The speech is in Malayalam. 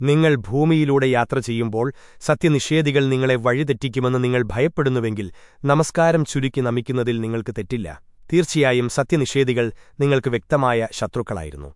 നിങ്ങൾ ഭൂമിയിലൂടെ യാത്ര ചെയ്യുമ്പോൾ സത്യനിഷേധികൾ നിങ്ങളെ വഴിതെറ്റിക്കുമെന്ന് നിങ്ങൾ ഭയപ്പെടുന്നുവെങ്കിൽ നമസ്കാരം ചുരുക്കി നമിക്കുന്നതിൽ നിങ്ങൾക്ക് തെറ്റില്ല. തീർച്ചയായും സത്യനിഷേധികൾ നിങ്ങൾക്ക് വ്യക്തമായ ശത്രുക്കളായിരുന്നു.